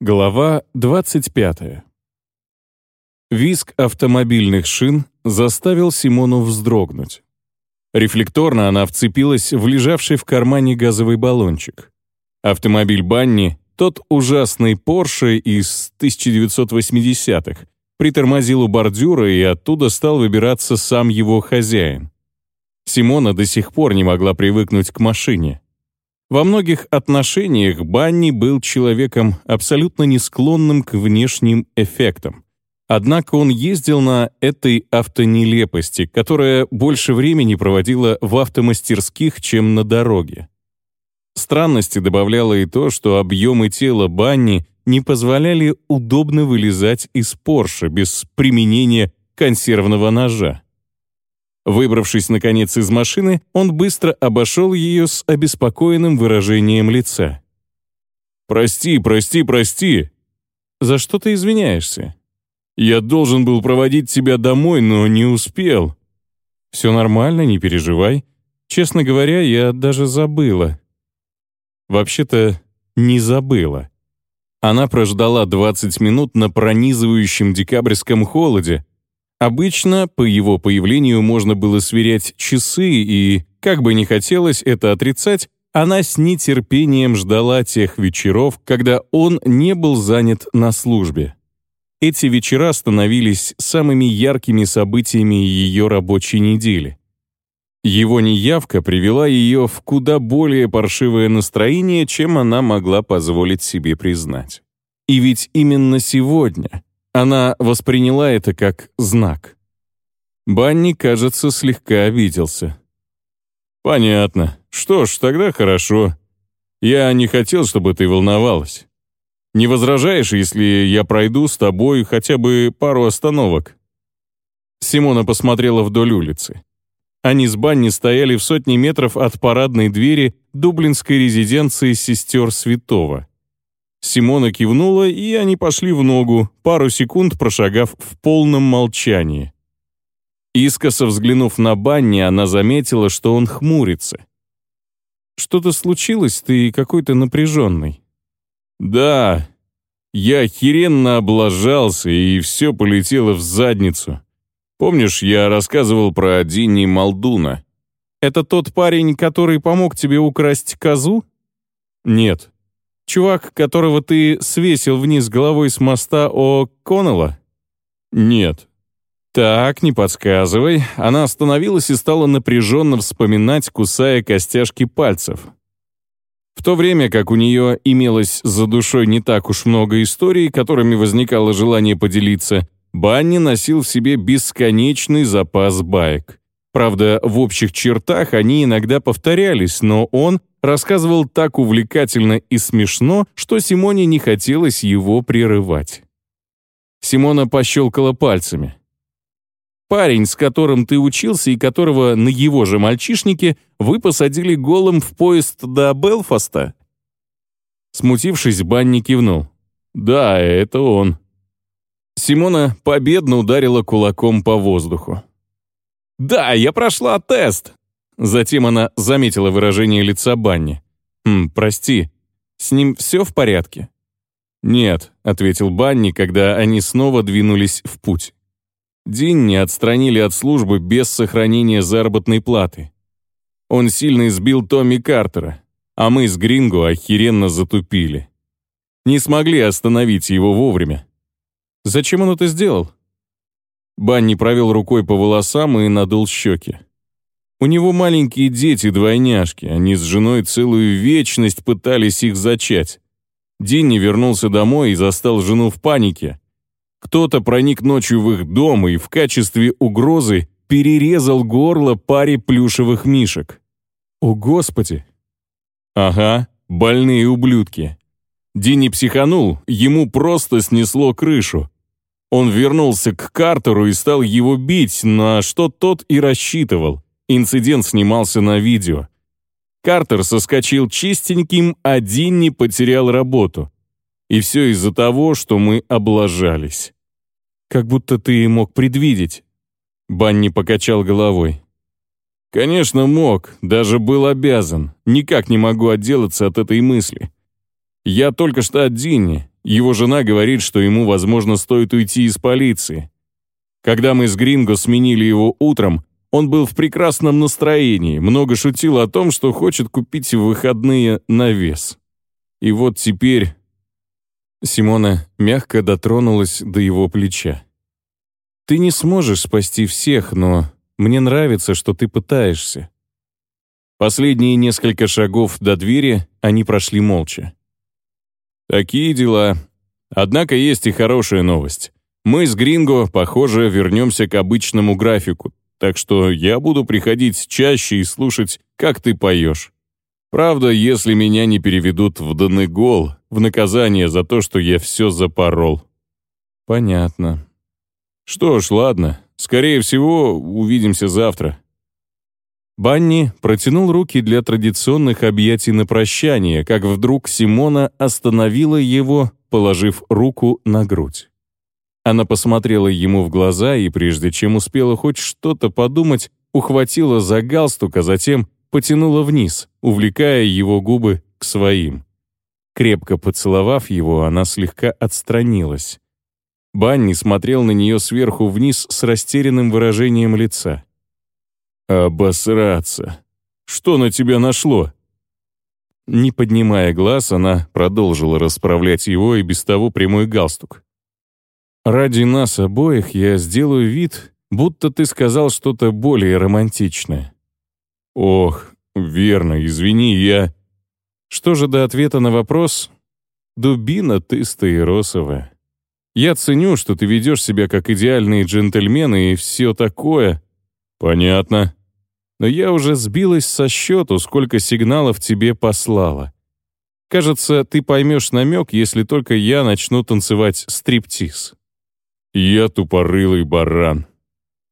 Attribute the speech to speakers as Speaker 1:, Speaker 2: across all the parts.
Speaker 1: Глава 25. Виск автомобильных шин заставил Симону вздрогнуть. Рефлекторно она вцепилась в лежавший в кармане газовый баллончик. Автомобиль Банни, тот ужасный Порше из 1980-х, притормозил у бордюра и оттуда стал выбираться сам его хозяин. Симона до сих пор не могла привыкнуть к машине. Во многих отношениях Банни был человеком абсолютно не склонным к внешним эффектам. Однако он ездил на этой автонелепости, которая больше времени проводила в автомастерских, чем на дороге. Странности добавляло и то, что объемы тела Банни не позволяли удобно вылезать из Порше без применения консервного ножа. Выбравшись, наконец, из машины, он быстро обошел ее с обеспокоенным выражением лица. «Прости, прости, прости!» «За что ты извиняешься?» «Я должен был проводить тебя домой, но не успел». «Все нормально, не переживай. Честно говоря, я даже забыла». Вообще-то, не забыла. Она прождала 20 минут на пронизывающем декабрьском холоде, Обычно по его появлению можно было сверять часы, и, как бы ни хотелось это отрицать, она с нетерпением ждала тех вечеров, когда он не был занят на службе. Эти вечера становились самыми яркими событиями ее рабочей недели. Его неявка привела ее в куда более паршивое настроение, чем она могла позволить себе признать. И ведь именно сегодня, она восприняла это как знак. Банни, кажется, слегка обиделся. «Понятно. Что ж, тогда хорошо. Я не хотел, чтобы ты волновалась. Не возражаешь, если я пройду с тобой хотя бы пару остановок?» Симона посмотрела вдоль улицы. Они с Банни стояли в сотне метров от парадной двери дублинской резиденции сестер Святого. Симона кивнула, и они пошли в ногу, пару секунд прошагав в полном молчании. Искоса взглянув на Банни, она заметила, что он хмурится. «Что-то случилось? Ты какой-то напряженный». «Да, я охеренно облажался, и все полетело в задницу. Помнишь, я рассказывал про Динни Малдуна?» «Это тот парень, который помог тебе украсть козу?» «Нет, Чувак, которого ты свесил вниз головой с моста О Коннелла? Нет. Так, не подсказывай. Она остановилась и стала напряженно вспоминать, кусая костяшки пальцев. В то время как у нее имелось за душой не так уж много историй, которыми возникало желание поделиться, Банни носил в себе бесконечный запас баек. Правда, в общих чертах они иногда повторялись, но он рассказывал так увлекательно и смешно, что Симоне не хотелось его прерывать. Симона пощелкала пальцами. «Парень, с которым ты учился и которого на его же мальчишнике вы посадили голым в поезд до Белфаста?» Смутившись, Банни кивнул. «Да, это он». Симона победно ударила кулаком по воздуху. «Да, я прошла тест!» Затем она заметила выражение лица Банни. «Хм, прости, с ним все в порядке?» «Нет», — ответил Банни, когда они снова двинулись в путь. Динни отстранили от службы без сохранения заработной платы. Он сильно избил Томми Картера, а мы с Гринго охеренно затупили. Не смогли остановить его вовремя. Зачем он это сделал? Банни провел рукой по волосам и надул щеки. У него маленькие дети-двойняшки, они с женой целую вечность пытались их зачать. Динни вернулся домой и застал жену в панике. Кто-то проник ночью в их дом и в качестве угрозы перерезал горло паре плюшевых мишек. О, Господи! Ага, больные ублюдки. Динни психанул, ему просто снесло крышу. Он вернулся к Картеру и стал его бить, на что тот и рассчитывал. Инцидент снимался на видео. Картер соскочил чистеньким, а Динни потерял работу. И все из-за того, что мы облажались. Как будто ты мог предвидеть. Банни покачал головой. Конечно, мог, даже был обязан. Никак не могу отделаться от этой мысли. Я только что от Динни. Его жена говорит, что ему, возможно, стоит уйти из полиции. Когда мы с Гринго сменили его утром, он был в прекрасном настроении, много шутил о том, что хочет купить в выходные навес. И вот теперь... Симона мягко дотронулась до его плеча. «Ты не сможешь спасти всех, но мне нравится, что ты пытаешься». Последние несколько шагов до двери они прошли молча. «Такие дела. Однако есть и хорошая новость. Мы с Гринго, похоже, вернемся к обычному графику, так что я буду приходить чаще и слушать, как ты поешь. Правда, если меня не переведут в Донегол, в наказание за то, что я все запорол». «Понятно». «Что ж, ладно. Скорее всего, увидимся завтра». Банни протянул руки для традиционных объятий на прощание, как вдруг Симона остановила его, положив руку на грудь. Она посмотрела ему в глаза и, прежде чем успела хоть что-то подумать, ухватила за галстук, а затем потянула вниз, увлекая его губы к своим. Крепко поцеловав его, она слегка отстранилась. Банни смотрел на нее сверху вниз с растерянным выражением лица. «Обосраться! Что на тебя нашло?» Не поднимая глаз, она продолжила расправлять его и без того прямой галстук. «Ради нас обоих я сделаю вид, будто ты сказал что-то более романтичное». «Ох, верно, извини, я...» Что же до ответа на вопрос? «Дубина ты стаиросовая. Я ценю, что ты ведешь себя как идеальный джентльмен и все такое». «Понятно но я уже сбилась со счету, сколько сигналов тебе послала. Кажется, ты поймешь намек, если только я начну танцевать стриптиз. Я тупорылый баран.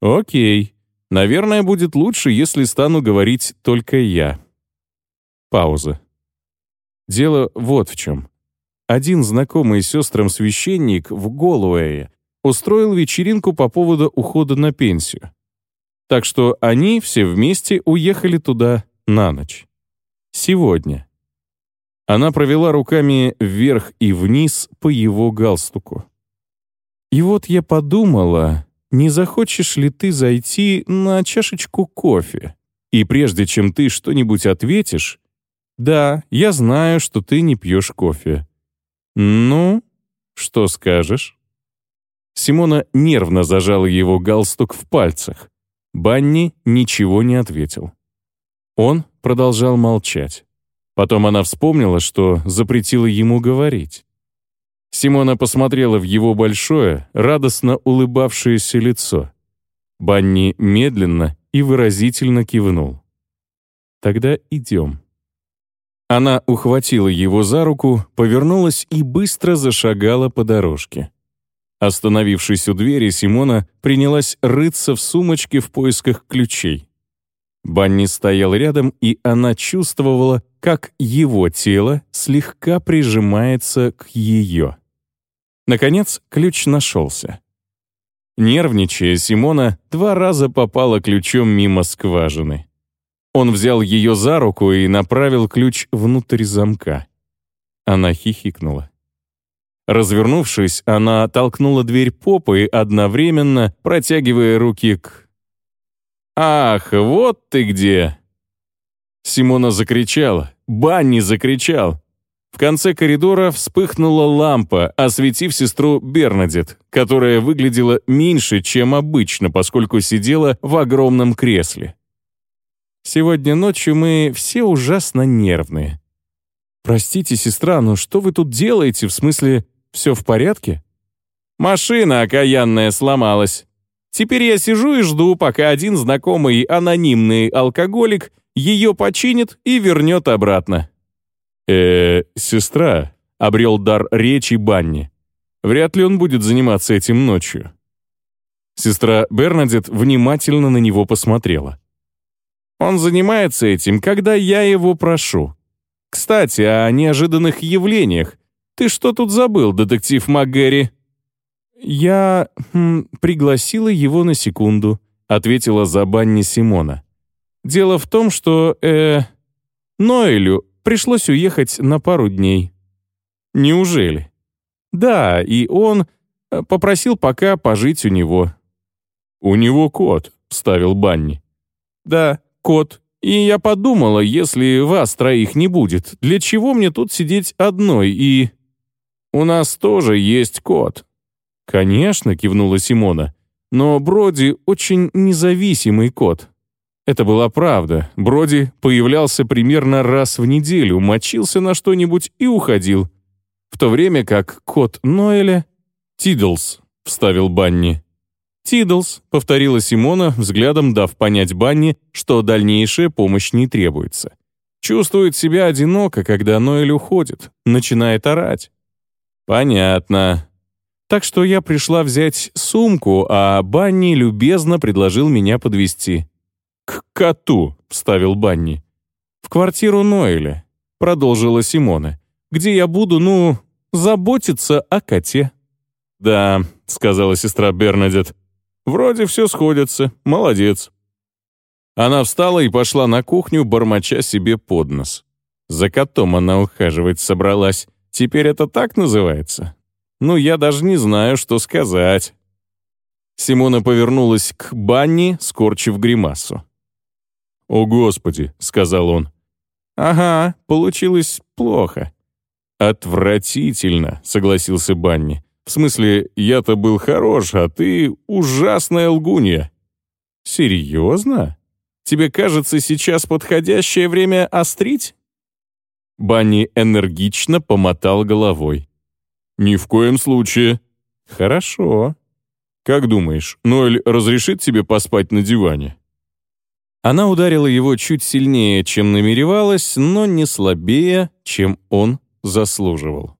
Speaker 1: Окей. Наверное, будет лучше, если стану говорить только я. Пауза. Дело вот в чем. Один знакомый сестрам священник в Голуэе устроил вечеринку по поводу ухода на пенсию. Так что они все вместе уехали туда на ночь. Сегодня. Она провела руками вверх и вниз по его галстуку. И вот я подумала, не захочешь ли ты зайти на чашечку кофе? И прежде чем ты что-нибудь ответишь, да, я знаю, что ты не пьешь кофе. Ну, что скажешь? Симона нервно зажала его галстук в пальцах. Банни ничего не ответил. Он продолжал молчать. Потом она вспомнила, что запретила ему говорить. Симона посмотрела в его большое, радостно улыбавшееся лицо. Банни медленно и выразительно кивнул. «Тогда идем». Она ухватила его за руку, повернулась и быстро зашагала по дорожке. Остановившись у двери, Симона принялась рыться в сумочке в поисках ключей. Банни стоял рядом, и она чувствовала, как его тело слегка прижимается к ее. Наконец, ключ нашелся. Нервничая, Симона два раза попала ключом мимо скважины. Он взял ее за руку и направил ключ внутрь замка. Она хихикнула. Развернувшись, она толкнула дверь попой, одновременно протягивая руки к... «Ах, вот ты где!» Симона закричала. Банни закричал. В конце коридора вспыхнула лампа, осветив сестру Бернадет, которая выглядела меньше, чем обычно, поскольку сидела в огромном кресле. «Сегодня ночью мы все ужасно нервные». «Простите, сестра, но что вы тут делаете? В смысле, все в порядке?» «Машина окаянная сломалась. Теперь я сижу и жду, пока один знакомый анонимный алкоголик ее починит и вернет обратно». «Э, сестра», — обрел дар речи Банни. «Вряд ли он будет заниматься этим ночью». Сестра Бернадет внимательно на него посмотрела. «Он занимается этим, когда я его прошу. Кстати, о неожиданных явлениях. «Ты что тут забыл, детектив МакГэри?» «Я хм, пригласила его на секунду», — ответила за Банни Симона. «Дело в том, что, э, Ноэлю пришлось уехать на пару дней». «Неужели?» Да, и он э, попросил пока пожить у него». «У него кот», — вставил Банни. «Да, кот. И я подумала, если вас троих не будет, для чего мне тут сидеть одной и...» «У нас тоже есть кот». «Конечно», — кивнула Симона. «Но Броди очень независимый кот». Это была правда. Броди появлялся примерно раз в неделю, мочился на что-нибудь и уходил. В то время как кот Ноэля... «Тидлс», — вставил Банни. «Тидлс», — повторила Симона, взглядом дав понять Банни, что дальнейшая помощь не требуется. Чувствует себя одиноко, когда Ноэль уходит, начинает орать. «Понятно», так что я пришла взять сумку, а Банни любезно предложил меня подвести. «К коту», — вставил Банни. «В квартиру Ноэля», — продолжила Симона, «где я буду, ну, заботиться о коте». «Да», — сказала сестра Бернадет, «вроде все сходится, молодец». Она встала и пошла на кухню, бормоча себе под нос. За котом она ухаживать собралась. Теперь это так называется? Ну, я даже не знаю, что сказать». Симона повернулась к Банни, скорчив гримасу. «О, Господи!» — сказал он. «Ага, получилось плохо». «Отвратительно», — согласился Банни. «В смысле, я-то был хорош, а ты ужасная лгунья». «Серьезно? Тебе кажется сейчас подходящее время острить?» Банни энергично помотал головой. «Ни в коем случае». «Хорошо». «Как думаешь, Ноэль разрешит тебе поспать на диване?» Она ударила его чуть сильнее, чем намеревалась, но не слабее, чем он заслуживал.